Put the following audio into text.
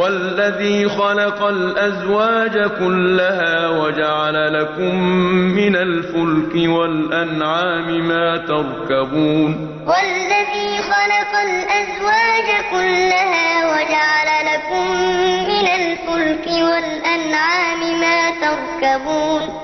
وَالَّذِي خَلَقَ الْأَزْوَاجَ كُلَّهَا وَجَعَلَ لَكُم مِّنَ الْفُلْكِ وَالْأَنْعَامِ مَا تَرْكَبُونَ. وَالَّذِي خَلَقَ الْأَزْوَاجَ كُلَّهَا وَجَعَلَ لَكُم مِّنَ الْفُلْكِ وَالْأَنْعَامِ مَا تَرْكَبُونَ.